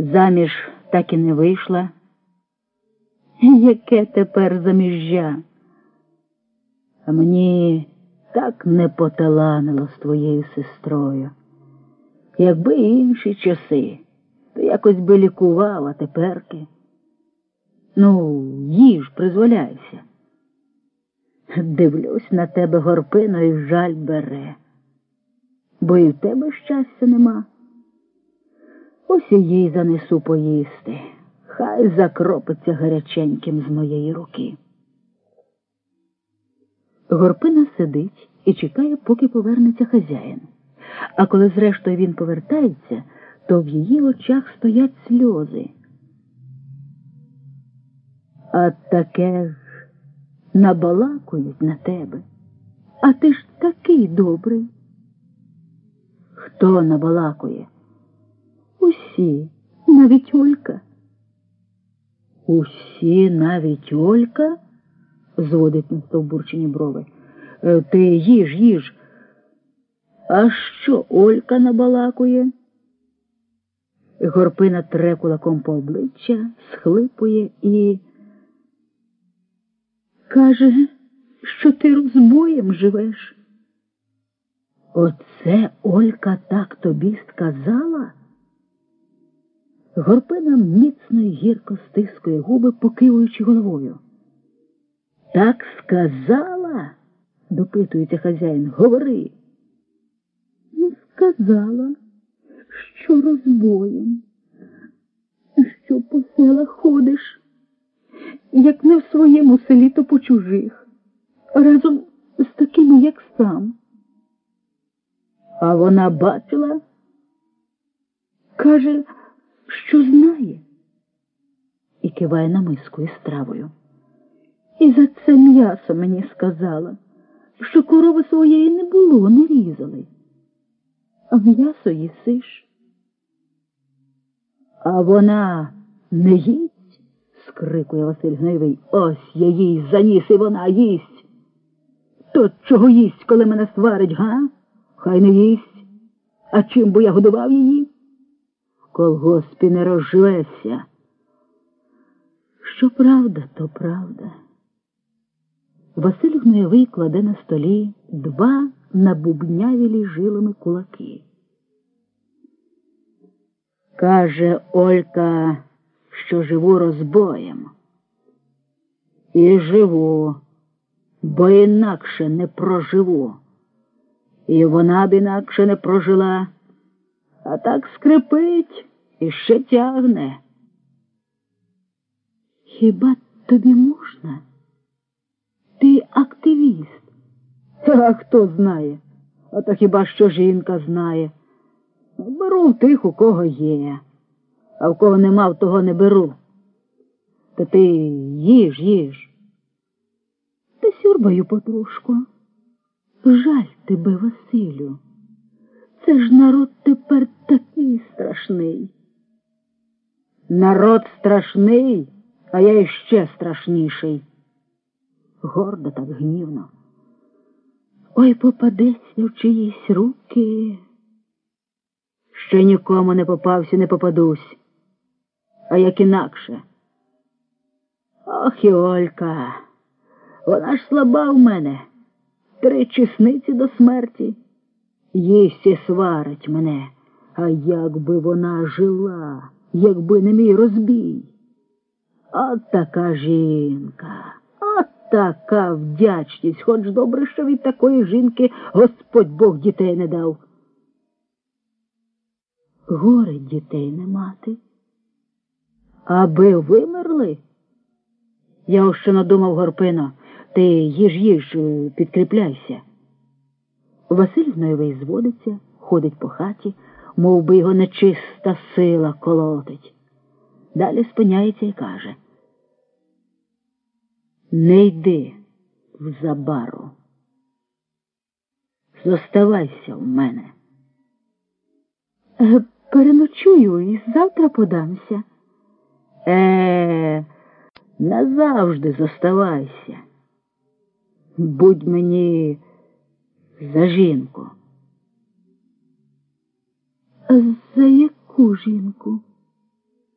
Заміж так і не вийшла. Яке тепер заміжжя? А мені так не поталанило з твоєю сестрою. Якби інші часи, то якось би лікував, а теперки. Ну, їж, призволяйся. Дивлюсь на тебе горпино і жаль бере, бо і в тебе щастя нема. Ось і їй занесу поїсти. Хай закропиться гаряченьким з моєї руки. Горпина сидить і чекає, поки повернеться хазяїн. А коли зрештою він повертається, то в її очах стоять сльози. А таке ж набалакують на тебе. А ти ж такий добрий. Хто набалакує? Усі, навіть Олька. Усі, навіть Олька? зводить на стовбурчені брови. «Е, Ти їж, їж. А що Олька набалакує? Горпина тре кулаком по обличчя, схлипує і каже, що ти розбоєм живеш. Оце Олька так тобі сказала? Горпина міцно й гірко стискує губи, покивуючи головою. Так сказала? допитується хазяїн. Говори. Не сказала, що розбоєм, що по селах ходиш, як не в своєму селі, то по чужих, разом з такими, як сам. А вона бачила, каже, що знає, і киває на миску із стравою. І за це м'ясо мені сказала, що корови своєї не було, не різали. А м'ясо їсиш. А вона не їсть, скрикує Василь Гнойвий. Ось я їй заніс, і вона їсть. То чого їсть, коли мене сварить, га? Хай не їсть. А чим би я годував її? Колгоспі не розживеться. Що правда, то правда. Василь Гноєвий кладе на столі два набубнявілі жилими кулаки. Каже Олька, що живу розбоєм. І живу, бо інакше не проживу. І вона б інакше не прожила, а так скрипить і ще тягне. Хіба тобі можна? Ти активіст. А хто знає? А то хіба що жінка знає. Беру в тих, у кого є, а в кого нема, в того не беру. Та ти їж, їж. Та сюрбаю потрошку. Жаль тебе, Василю. Це ж народ тепер такий страшний. Народ страшний, а я іще страшніший. Гордо так гнівно. Ой попадеться в чиїсь руки. Ще нікому не попався, не попадусь, а як інакше. Ох і Олька, вона ж слаба в мене, три чесниці до смерті. Їсть сварить мене, а як би вона жила, якби не мій розбій. От така жінка, от така вдячність, хоч добре, що від такої жінки Господь Бог дітей не дав. Горе дітей не мати. Аби вимерли? Я ось що надумав Горпино, ти їж їж, підкріпляйся. Василь Гноєвий зводиться, ходить по хаті, мов би його нечиста сила колотить. Далі спиняється і каже Не йди в забару. Зоставайся в мене. Е, Переночую і завтра подамся. Е, назавжди зоставайся. Будь мені за жінку. За яку жінку?